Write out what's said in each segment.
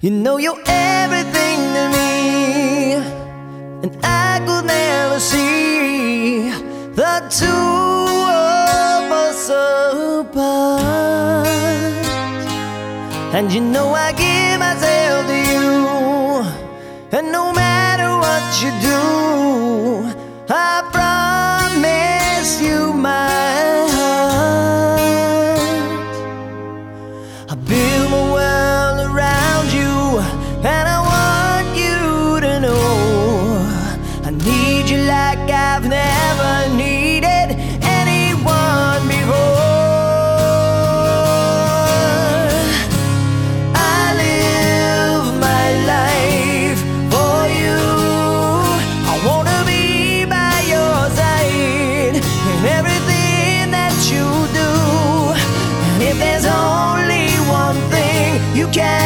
You know you're everything to me, and I could never see the two of us apart. And you know I give myself to you, and no matter what you do, I care.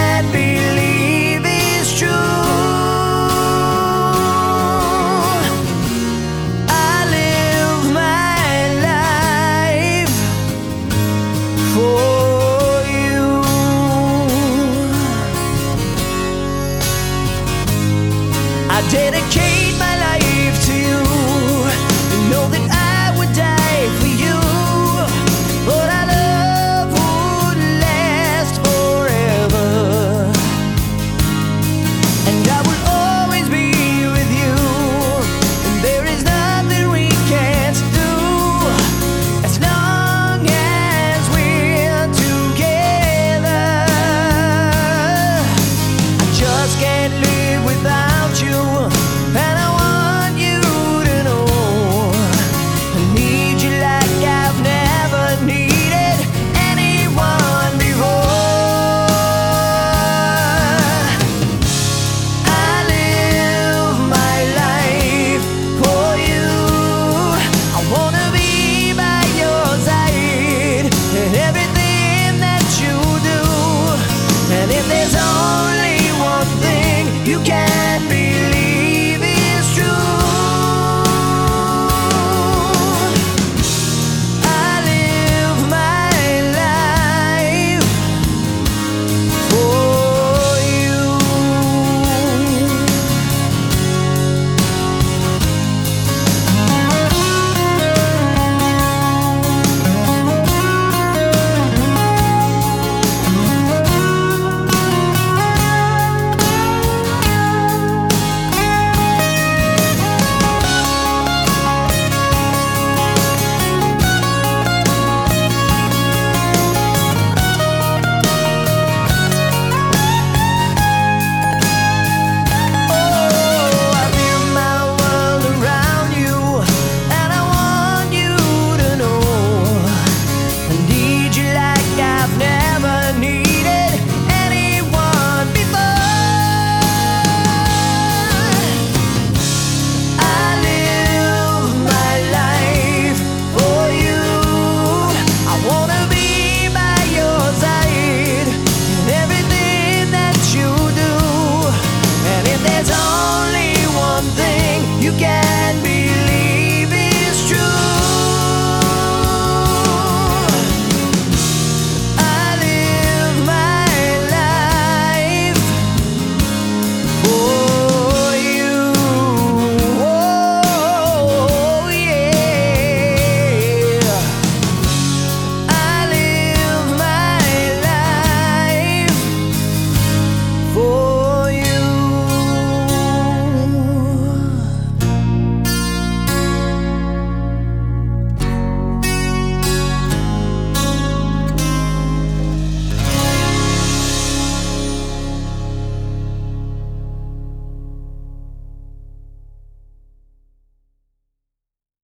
If there's only one thing you can